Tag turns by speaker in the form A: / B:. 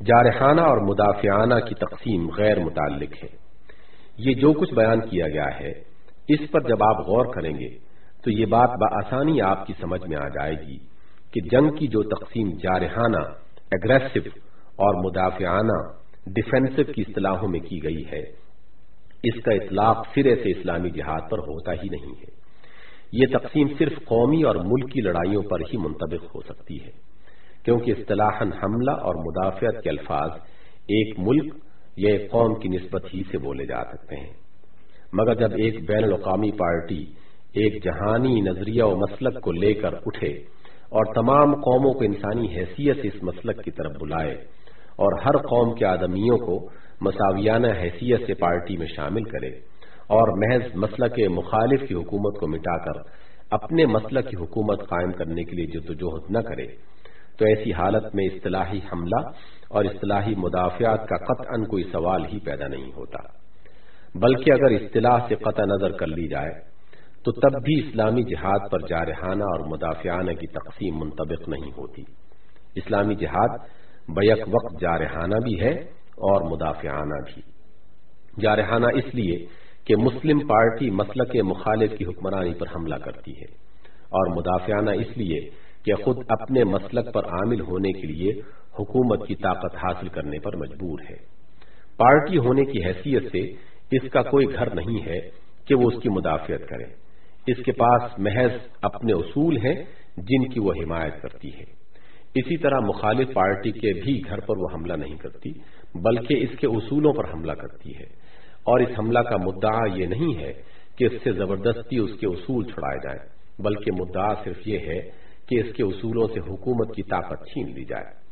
A: جارحانہ اور مدافعانہ کی تقسیم غیر متعلق ہے۔ یہ جو کچھ بیان کیا گیا ہے، اس پر جب آپ غور کریں گے، تو یہ بات بآسانی آپ کی سمجھ میں آ جائے گی کہ جنگ کی جو تقسیم جارحانہ اگریسو اور مدافعانہ ڈیفینسو کی اصطلاحوں میں کی گئی ہے، اس کا اطلاق سرے سے اسلامی جہاد پر ہوتا ہی نہیں ہے۔ یہ تقسیم صرف قومی اور ملکی لڑائیوں پر ہی منتبق ہو سکتی ہے۔ کیونکہ اصطلاح حملہ اور مدافعت کے الفاظ ایک ملک یا ایک قوم کی نسبت ہی سے بولے جا سکتے ہیں۔ مگر جب ایک بین الاقوامی پارٹی ایک جہانی نظریہ و مسلک کو لے کر اٹھے اور تمام قوموں کو انسانی حیثیت سے اس مسلک کی طرف بلائے اور ہر قوم کے آدمیوں کو مساویانہ حیثیت سے پارٹی میں شامل کرے اور محض مسلک مخالف کی حکومت کو مٹا کر اپنے مسلک کی حکومت قائم کرنے کے لیے جدوجہد نہ کرے تو ایسی حالت میں اصطلاحی حملہ اور اصطلاحی مدافعات کا قطعا کوئی سوال ہی پیدا نہیں ہوتا۔ بلکہ اگر اصطلاح سے قطع نظر کر لی جائے، تو تب بھی اسلامی جہاد پر جارحانہ اور مدافعانہ کی تقسیم منطبق نہیں ہوتی۔ اسلامی جہاد بیک وقت جارحانہ بھی ہے اور مدافعانہ بھی۔ جارحانہ اس لیے کہ مسلم پارٹی مسلک مخالف کی حکمرانی پر حملہ کرتی ہے اور مدافعانہ اس لیے کہ خود اپنے مسلک پر عامل ہونے کے لیے حکومت کی طاقت حاصل کرنے پر مجبور ہے۔ پارٹی ہونے کی حیثیت سے اس کا کوئی گھر نہیں ہے کہ وہ اس کی مدافعت کرے۔ اس کے پاس محض اپنے اصول ہیں جن کی وہ حمایت کرتی ہے۔ اسی طرح مخالف پارٹی کے بھی گھر پر وہ حملہ نہیں کرتی، بلکہ اس کے اصولوں پر حملہ کرتی ہے۔ اور اس حملہ کا مدعا یہ نہیں ہے کہ اس سے زبردستی اس کے اصول چھڑائے جائیں، بلکہ مدعا صرف یہ ہے کہ اس کے اصولوں سے حکومت کی طاقت چھین لی جائے۔